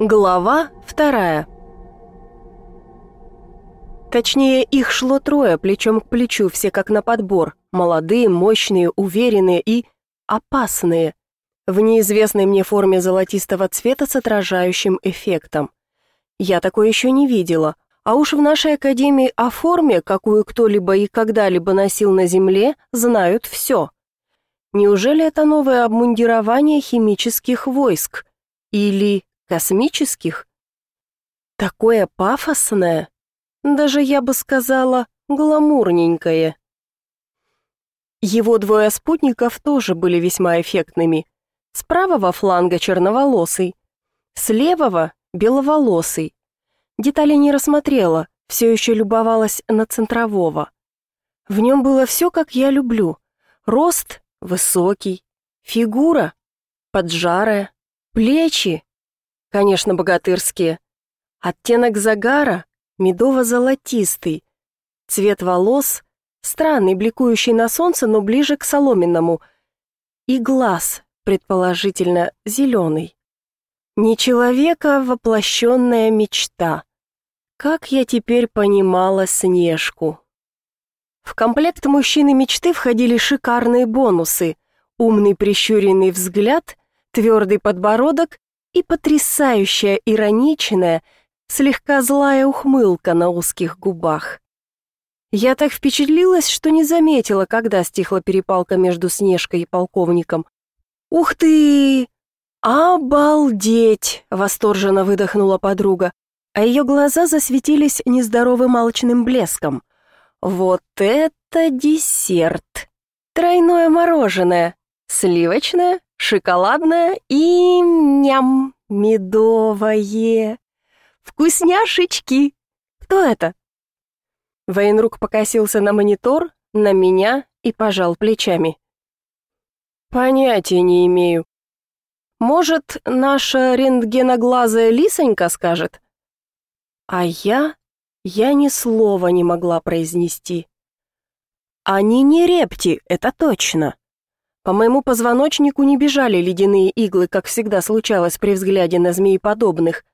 Глава вторая. Точнее, их шло трое, плечом к плечу, все как на подбор. Молодые, мощные, уверенные и опасные. В неизвестной мне форме золотистого цвета с отражающим эффектом. Я такое еще не видела. А уж в нашей академии о форме, какую кто-либо и когда-либо носил на земле, знают все. Неужели это новое обмундирование химических войск? Или космических. Такое пафосное, даже я бы сказала, гламурненькое. Его двое спутников тоже были весьма эффектными. С правого фланга черноволосый, с левого беловолосый. Детали не рассмотрела, все еще любовалась на центрового. В нем было все, как я люблю. Рост высокий, фигура поджарая, плечи конечно, богатырские. Оттенок загара медово-золотистый. Цвет волос странный, бликующий на солнце, но ближе к соломенному. И глаз, предположительно, зеленый. Не человека воплощенная мечта. Как я теперь понимала Снежку. В комплект мужчины мечты входили шикарные бонусы. Умный прищуренный взгляд, твердый подбородок и потрясающая ироничная, слегка злая ухмылка на узких губах. Я так впечатлилась, что не заметила, когда стихла перепалка между Снежкой и полковником. «Ух ты! Обалдеть!» — восторженно выдохнула подруга, а ее глаза засветились нездоровым алчным блеском. «Вот это десерт! Тройное мороженое! Сливочное, шоколадное и ням медовое. Вкусняшечки! Кто это?» Военрук покосился на монитор, на меня и пожал плечами. «Понятия не имею. Может, наша рентгеноглазая лисонька скажет?» А я... я ни слова не могла произнести. «Они не репти, это точно!» По моему позвоночнику не бежали ледяные иглы, как всегда случалось при взгляде на змеи подобных,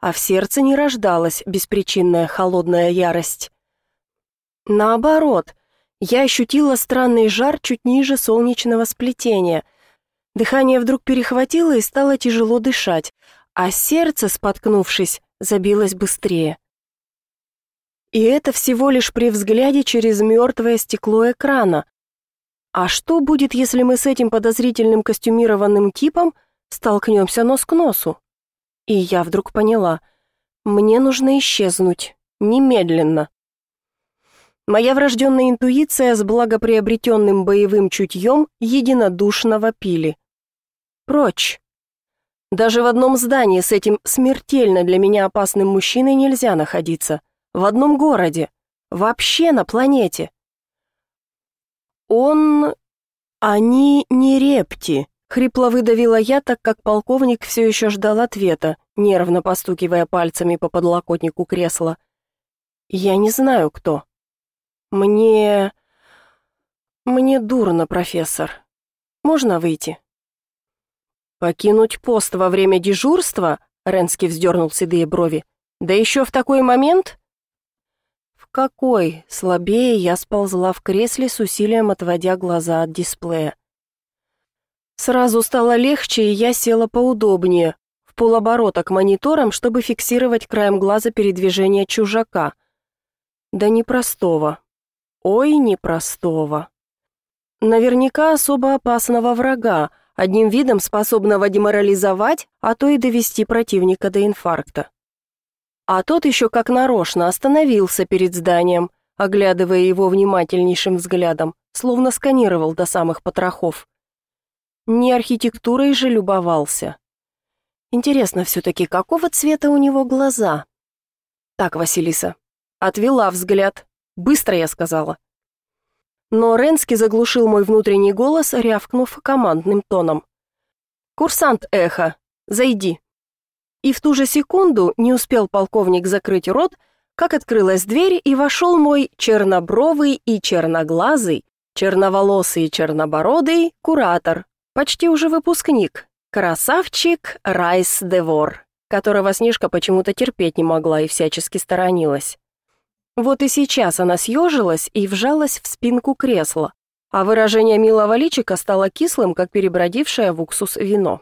а в сердце не рождалась беспричинная холодная ярость. Наоборот, я ощутила странный жар чуть ниже солнечного сплетения. Дыхание вдруг перехватило и стало тяжело дышать, а сердце, споткнувшись, забилось быстрее. И это всего лишь при взгляде через мертвое стекло экрана. А что будет, если мы с этим подозрительным костюмированным типом столкнемся нос к носу? И я вдруг поняла. Мне нужно исчезнуть. Немедленно. Моя врожденная интуиция с благоприобретенным боевым чутьем единодушно вопили. Прочь. Даже в одном здании с этим смертельно для меня опасным мужчиной нельзя находиться. В одном городе. Вообще на планете. Он... Они не репти. Хрипло выдавила я, так как полковник все еще ждал ответа, нервно постукивая пальцами по подлокотнику кресла. Я не знаю, кто. Мне... Мне дурно, профессор. Можно выйти? Покинуть пост во время дежурства? Ренский вздернул седые брови. Да еще в такой момент? какой!» Слабее я сползла в кресле с усилием, отводя глаза от дисплея. Сразу стало легче, и я села поудобнее, в полоборота к мониторам, чтобы фиксировать краем глаза передвижение чужака. Да непростого. Ой, непростого. Наверняка особо опасного врага, одним видом способного деморализовать, а то и довести противника до инфаркта а тот еще как нарочно остановился перед зданием, оглядывая его внимательнейшим взглядом, словно сканировал до самых потрохов. Не архитектурой же любовался. Интересно все-таки, какого цвета у него глаза? Так, Василиса. Отвела взгляд. Быстро, я сказала. Но Ренский заглушил мой внутренний голос, рявкнув командным тоном. «Курсант Эхо, зайди!» и в ту же секунду не успел полковник закрыть рот, как открылась дверь и вошел мой чернобровый и черноглазый, черноволосый и чернобородый куратор, почти уже выпускник, красавчик Райс Девор, которого Снежка почему-то терпеть не могла и всячески сторонилась. Вот и сейчас она съежилась и вжалась в спинку кресла, а выражение милого личика стало кислым, как перебродившее в уксус вино.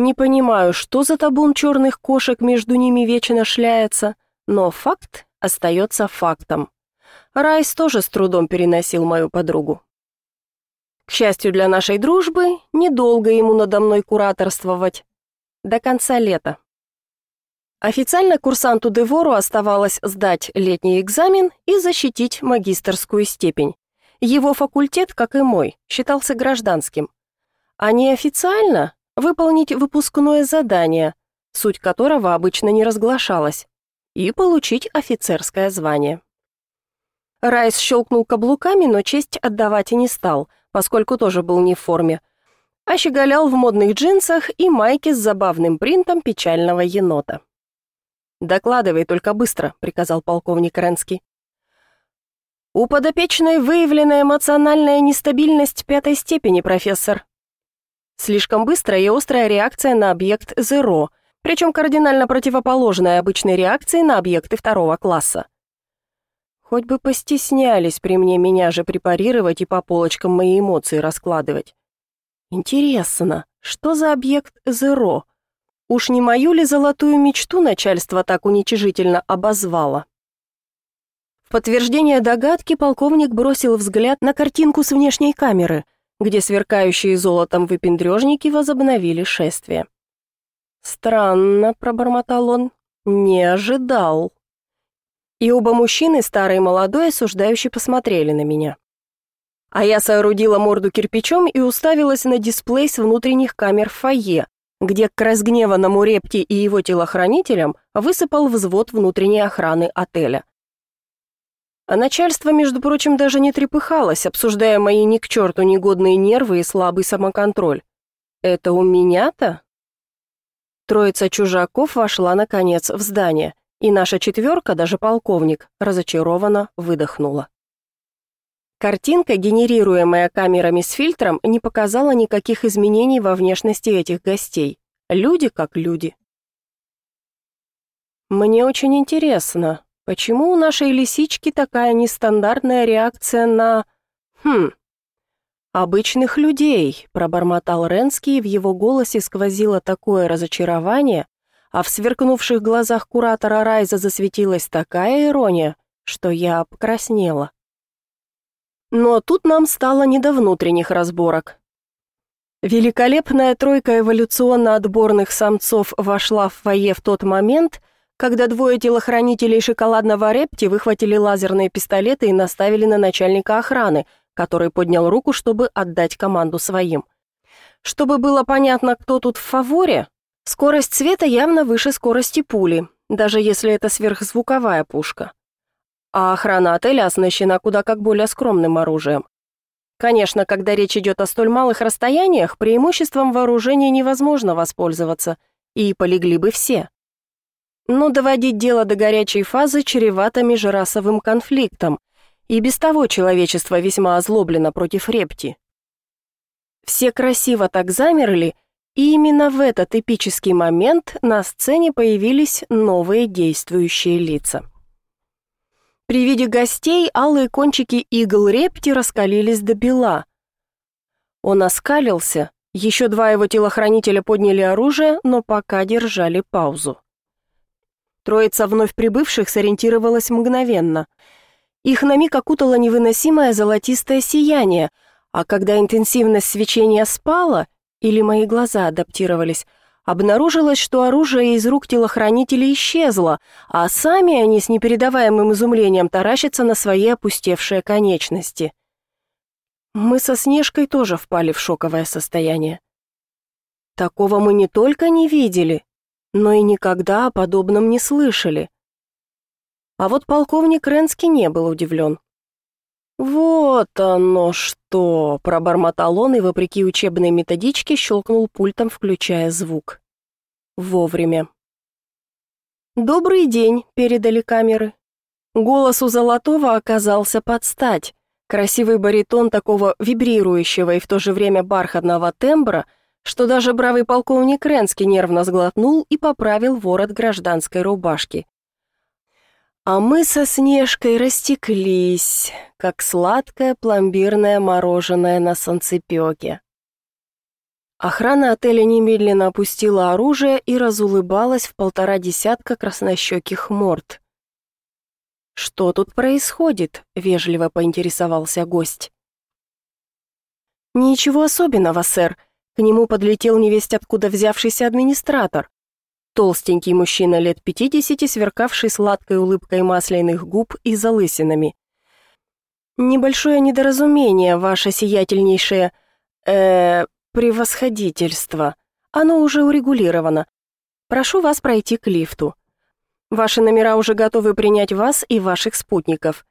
Не понимаю, что за табун черных кошек между ними вечно шляется, но факт остается фактом. Райс тоже с трудом переносил мою подругу. К счастью для нашей дружбы, недолго ему надо мной кураторствовать. До конца лета. Официально курсанту Девору оставалось сдать летний экзамен и защитить магистерскую степень. Его факультет, как и мой, считался гражданским. А неофициально выполнить выпускное задание, суть которого обычно не разглашалась, и получить офицерское звание. Райс щелкнул каблуками, но честь отдавать и не стал, поскольку тоже был не в форме. А щеголял в модных джинсах и майке с забавным принтом печального енота. «Докладывай только быстро», — приказал полковник Ренский. «У подопечной выявлена эмоциональная нестабильность пятой степени, профессор. Слишком быстрая и острая реакция на объект ЗРО, причем кардинально противоположная обычной реакции на объекты второго класса. Хоть бы постеснялись при мне меня же препарировать и по полочкам мои эмоции раскладывать. Интересно, что за объект ЗРО? Уж не мою ли золотую мечту начальство так уничижительно обозвало? В подтверждение догадки полковник бросил взгляд на картинку с внешней камеры — где сверкающие золотом выпендрежники возобновили шествие. «Странно», — пробормотал он, — «не ожидал». И оба мужчины, старый и молодой, осуждающе посмотрели на меня. А я соорудила морду кирпичом и уставилась на дисплей с внутренних камер фойе, где к разгневанному репти и его телохранителям высыпал взвод внутренней охраны отеля. А начальство, между прочим, даже не трепыхалось, обсуждая мои ни к черту негодные нервы и слабый самоконтроль. «Это у меня-то?» Троица чужаков вошла, наконец, в здание, и наша четверка, даже полковник, разочарованно выдохнула. Картинка, генерируемая камерами с фильтром, не показала никаких изменений во внешности этих гостей. Люди как люди. «Мне очень интересно», Почему у нашей лисички такая нестандартная реакция на... Хм... «Обычных людей», — пробормотал Ренский, и в его голосе сквозило такое разочарование, а в сверкнувших глазах куратора Райза засветилась такая ирония, что я покраснела. Но тут нам стало не до внутренних разборок. Великолепная тройка эволюционно-отборных самцов вошла в фойе в тот момент, когда двое телохранителей шоколадного репти выхватили лазерные пистолеты и наставили на начальника охраны, который поднял руку, чтобы отдать команду своим. Чтобы было понятно, кто тут в фаворе, скорость света явно выше скорости пули, даже если это сверхзвуковая пушка. А охрана отеля оснащена куда как более скромным оружием. Конечно, когда речь идет о столь малых расстояниях, преимуществом вооружения невозможно воспользоваться, и полегли бы все. Но доводить дело до горячей фазы чревато межрасовым конфликтом, и без того человечество весьма озлоблено против репти. Все красиво так замерли, и именно в этот эпический момент на сцене появились новые действующие лица. При виде гостей алые кончики игл репти раскалились до бела. Он оскалился, еще два его телохранителя подняли оружие, но пока держали паузу. Троица вновь прибывших сориентировалась мгновенно. Их на миг окутало невыносимое золотистое сияние, а когда интенсивность свечения спала, или мои глаза адаптировались, обнаружилось, что оружие из рук телохранителей исчезло, а сами они с непередаваемым изумлением таращатся на свои опустевшие конечности. Мы со Снежкой тоже впали в шоковое состояние. Такого мы не только не видели, но и никогда о подобном не слышали. А вот полковник Ренский не был удивлен. «Вот оно что!» — пробормотал он и, вопреки учебной методичке, щелкнул пультом, включая звук. Вовремя. «Добрый день!» — передали камеры. Голос у Золотого оказался под стать. Красивый баритон такого вибрирующего и в то же время бархатного тембра — что даже бравый полковник Ренский нервно сглотнул и поправил ворот гражданской рубашки. А мы со Снежкой растеклись, как сладкое пломбирное мороженое на солнцепёке. Охрана отеля немедленно опустила оружие и разулыбалась в полтора десятка краснощеких морд. «Что тут происходит?» — вежливо поинтересовался гость. «Ничего особенного, сэр», к нему подлетел невесть откуда взявшийся администратор. Толстенький мужчина лет пятидесяти, сверкавший сладкой улыбкой масляных губ и залысинами. «Небольшое недоразумение, ваше сиятельнейшее... э превосходительство. Оно уже урегулировано. Прошу вас пройти к лифту. Ваши номера уже готовы принять вас и ваших спутников.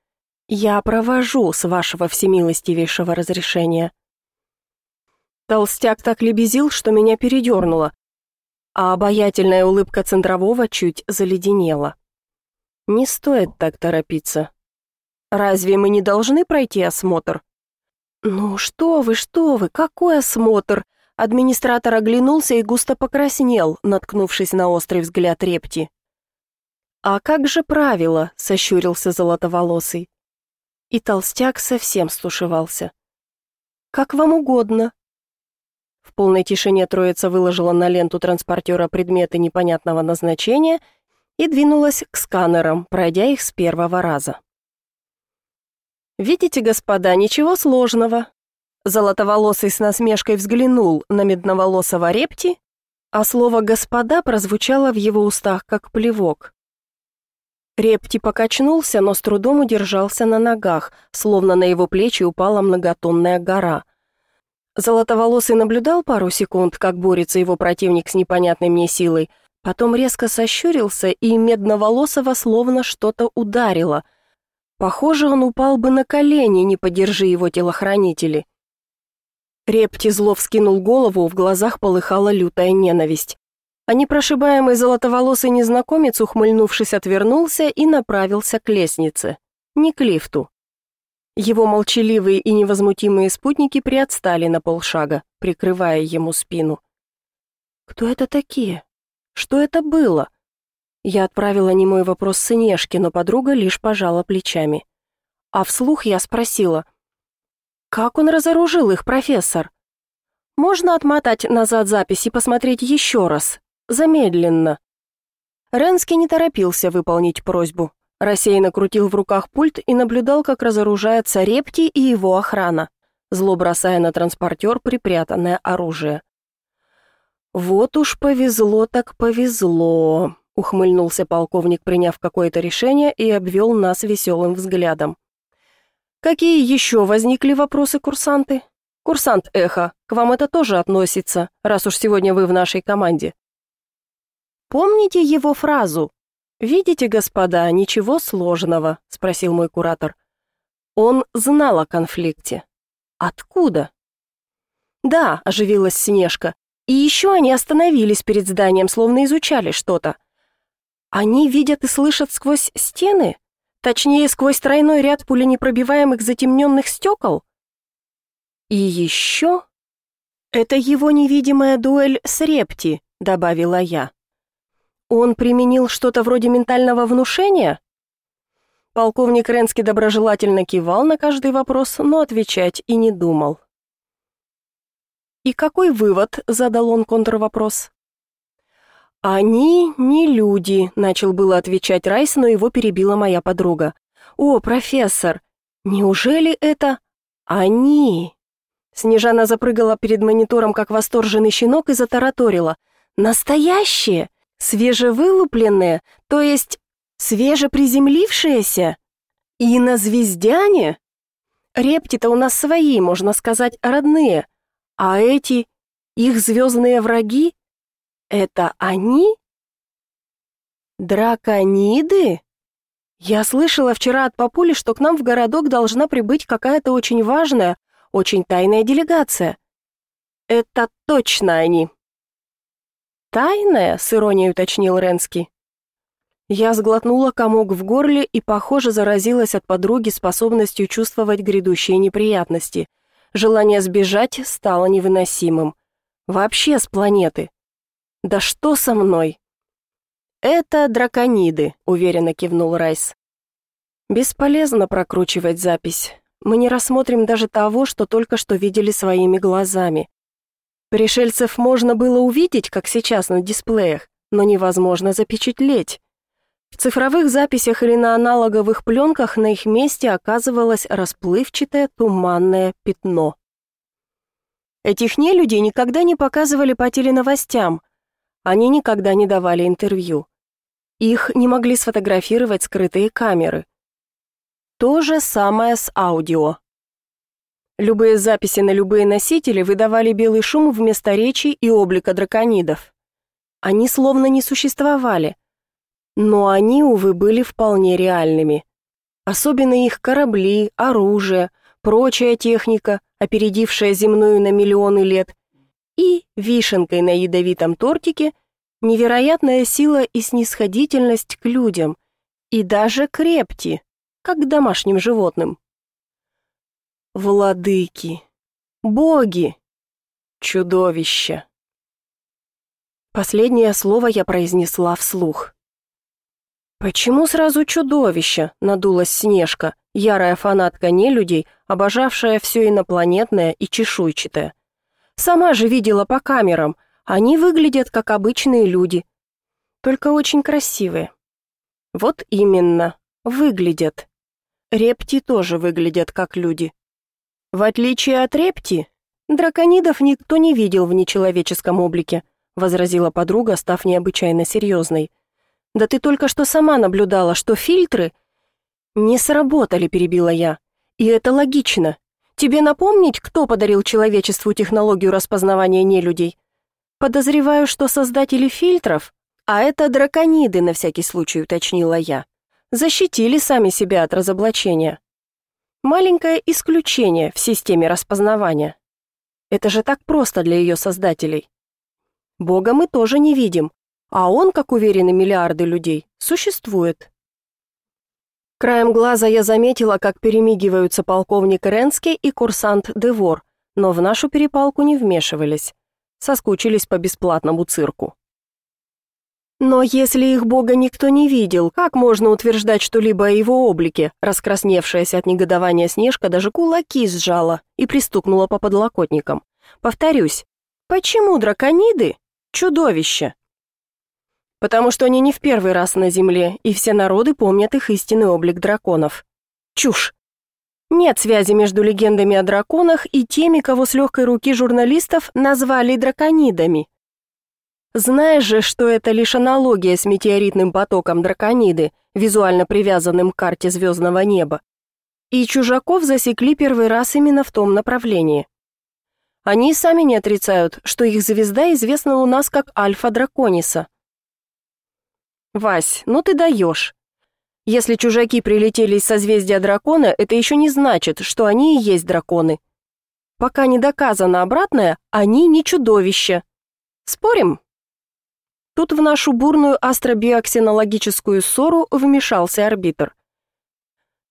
Я провожу с вашего всемилостивейшего разрешения». Толстяк так лебезил, что меня передернуло, а обаятельная улыбка Центрового чуть заледенела. Не стоит так торопиться. Разве мы не должны пройти осмотр? Ну что вы, что вы, какой осмотр? Администратор оглянулся и густо покраснел, наткнувшись на острый взгляд репти. «А как же правило?» — сощурился золотоволосый. И толстяк совсем стушевался. «Как вам угодно», в полной тишине троица выложила на ленту транспортера предметы непонятного назначения и двинулась к сканерам, пройдя их с первого раза. «Видите, господа, ничего сложного». Золотоволосый с насмешкой взглянул на медноволосого репти, а слово «господа» прозвучало в его устах как плевок. Репти покачнулся, но с трудом удержался на ногах, словно на его плечи упала многотонная гора. Золотоволосый наблюдал пару секунд, как борется его противник с непонятной мне силой, потом резко сощурился, и медноволосого словно что-то ударило. Похоже, он упал бы на колени, не подержи его телохранители. Репти зло вскинул голову, в глазах полыхала лютая ненависть. А непрошибаемый золотоволосый незнакомец, ухмыльнувшись, отвернулся и направился к лестнице. Не к лифту. Его молчаливые и невозмутимые спутники приотстали на полшага, прикрывая ему спину. «Кто это такие? Что это было?» Я отправила немой вопрос сынешке, но подруга лишь пожала плечами. А вслух я спросила, «Как он разоружил их, профессор?» «Можно отмотать назад запись и посмотреть еще раз, замедленно». Ренский не торопился выполнить просьбу, Рассеянно крутил в руках пульт и наблюдал, как разоружается Репти и его охрана, зло бросая на транспортер припрятанное оружие. «Вот уж повезло так повезло», — ухмыльнулся полковник, приняв какое-то решение и обвел нас веселым взглядом. «Какие еще возникли вопросы, курсанты?» «Курсант Эхо, к вам это тоже относится, раз уж сегодня вы в нашей команде». «Помните его фразу «Видите, господа, ничего сложного», — спросил мой куратор. Он знал о конфликте. «Откуда?» «Да», — оживилась Снежка. «И еще они остановились перед зданием, словно изучали что-то». «Они видят и слышат сквозь стены? Точнее, сквозь тройной ряд пуленепробиваемых затемненных стекол?» «И еще?» «Это его невидимая дуэль с Репти», — добавила я. Он применил что-то вроде ментального внушения? Полковник Ренский доброжелательно кивал на каждый вопрос, но отвечать и не думал. «И какой вывод?» — задал он контрвопрос. «Они не люди», — начал было отвечать Райс, но его перебила моя подруга. «О, профессор, неужели это они?» Снежана запрыгала перед монитором, как восторженный щенок, и затараторила. «Настоящие! Свежевылупленные, то есть свежеприземлившиеся? Инозвездяне? Репти-то у нас свои, можно сказать, родные. А эти, их звездные враги, это они? Дракониды? Я слышала вчера от папули, что к нам в городок должна прибыть какая-то очень важная, очень тайная делегация. Это точно они. «Тайная?» — с иронией уточнил Ренский. Я сглотнула комок в горле и, похоже, заразилась от подруги способностью чувствовать грядущие неприятности. Желание сбежать стало невыносимым. Вообще с планеты. «Да что со мной?» «Это дракониды», — уверенно кивнул Райс. «Бесполезно прокручивать запись. Мы не рассмотрим даже того, что только что видели своими глазами. Пришельцев можно было увидеть, как сейчас на дисплеях, но невозможно запечатлеть. В цифровых записях или на аналоговых пленках на их месте оказывалось расплывчатое туманное пятно. Этих нелюдей никогда не показывали по теленовостям, они никогда не давали интервью. Их не могли сфотографировать скрытые камеры. То же самое с аудио. Любые записи на любые носители выдавали белый шум вместо речи и облика драконидов. Они словно не существовали. Но они, увы, были вполне реальными. Особенно их корабли, оружие, прочая техника, опередившая земную на миллионы лет, и, вишенкой на ядовитом тортике, невероятная сила и снисходительность к людям, и даже к репти, как к домашним животным владыки, боги, чудовища. Последнее слово я произнесла вслух. «Почему сразу чудовище?» — надулась Снежка, ярая фанатка нелюдей, обожавшая все инопланетное и чешуйчатое. «Сама же видела по камерам. Они выглядят как обычные люди, только очень красивые». «Вот именно, выглядят. Репти тоже выглядят как люди, в отличие от репти, драконидов никто не видел в нечеловеческом облике, возразила подруга, став необычайно серьезной. Да ты только что сама наблюдала, что фильтры не сработали, перебила я. И это логично. Тебе напомнить, кто подарил человечеству технологию распознавания нелюдей? Подозреваю, что создатели фильтров, а это дракониды на всякий случай, уточнила я. Защитили сами себя от разоблачения. Маленькое исключение в системе распознавания. Это же так просто для ее создателей. Бога мы тоже не видим, а он, как уверены миллиарды людей, существует. Краем глаза я заметила, как перемигиваются полковник Ренский и курсант Девор, но в нашу перепалку не вмешивались. Соскучились по бесплатному цирку. Но если их бога никто не видел, как можно утверждать что-либо о его облике? Раскрасневшаяся от негодования Снежка даже кулаки сжала и пристукнула по подлокотникам. Повторюсь, почему дракониды — чудовище? Потому что они не в первый раз на Земле, и все народы помнят их истинный облик драконов. Чушь! Нет связи между легендами о драконах и теми, кого с легкой руки журналистов назвали драконидами. Знаешь же, что это лишь аналогия с метеоритным потоком дракониды, визуально привязанным к карте звездного неба. И чужаков засекли первый раз именно в том направлении. Они сами не отрицают, что их звезда известна у нас как Альфа Дракониса. Вась, ну ты даешь. Если чужаки прилетели из созвездия дракона, это еще не значит, что они и есть драконы. Пока не доказано обратное, они не чудовища. Спорим? Тут в нашу бурную астробиоксинологическую ссору вмешался арбитр.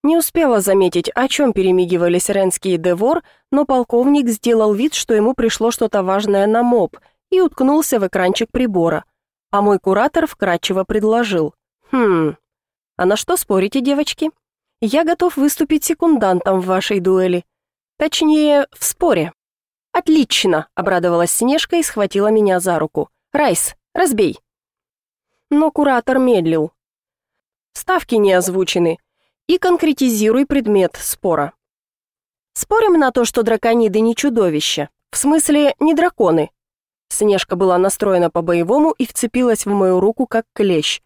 Не успела заметить, о чем перемигивались Ренский и Девор, но полковник сделал вид, что ему пришло что-то важное на моб, и уткнулся в экранчик прибора. А мой куратор вкратчиво предложил. «Хм, а на что спорите, девочки? Я готов выступить секундантом в вашей дуэли. Точнее, в споре». «Отлично!» — обрадовалась Снежка и схватила меня за руку. «Райс, Разбей. Но куратор медлил. Ставки не озвучены. И конкретизируй предмет спора. Спорим на то, что дракониды не чудовища. В смысле, не драконы. Снежка была настроена по-боевому и вцепилась в мою руку как клещ.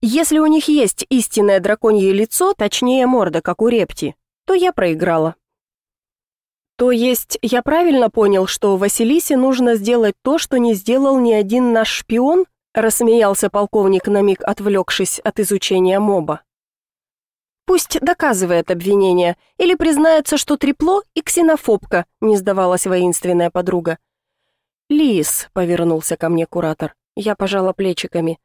Если у них есть истинное драконье лицо, точнее морда, как у репти, то я проиграла. То есть я правильно понял, что Василисе нужно сделать то, что не сделал ни один наш шпион? рассмеялся полковник на миг, отвлекшись от изучения моба. Пусть доказывает обвинение или признается, что трепло и ксенофобка, не сдавалась воинственная подруга. Лис повернулся ко мне куратор. Я пожала плечиками.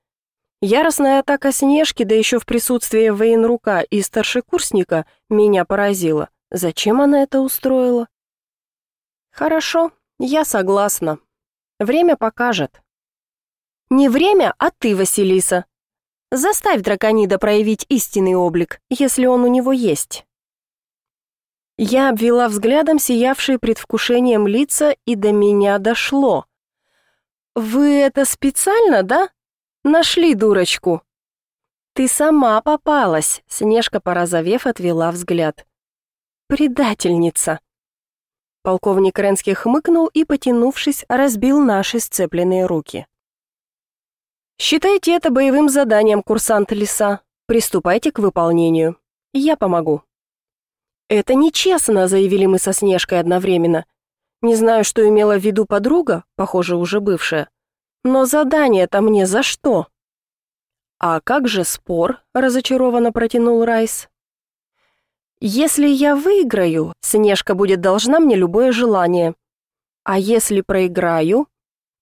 Яростная атака Снежки, да еще в присутствии военрука и старшекурсника, меня поразила. Зачем она это устроила? Хорошо, я согласна. Время покажет. Не время, а ты, Василиса. Заставь драконида проявить истинный облик, если он у него есть. Я обвела взглядом сиявшие предвкушением лица, и до меня дошло. «Вы это специально, да? Нашли дурочку!» «Ты сама попалась!» — Снежка, порозовев, отвела взгляд. «Предательница!» Полковник Ренский хмыкнул и, потянувшись, разбил наши сцепленные руки. «Считайте это боевым заданием, курсант Лиса. Приступайте к выполнению. Я помогу». «Это нечестно», — заявили мы со Снежкой одновременно. Не знаю, что имела в виду подруга, похоже, уже бывшая. Но задание-то мне за что? «А как же спор?» — разочарованно протянул Райс. Если я выиграю, Снежка будет должна мне любое желание. А если проиграю,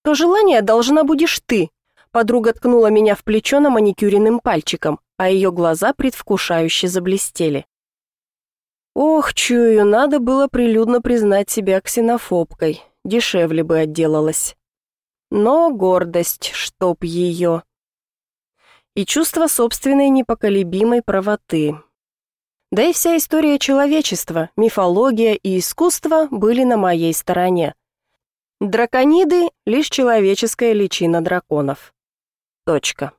то желание должна будешь ты. Подруга ткнула меня в плечо на маникюренным пальчиком, а ее глаза предвкушающе заблестели. Ох, чую, надо было прилюдно признать себя ксенофобкой. Дешевле бы отделалась. Но гордость, чтоб ее. И чувство собственной непоколебимой правоты. Да и вся история человечества, мифология и искусство были на моей стороне. Дракониды — лишь человеческая личина драконов. Точка.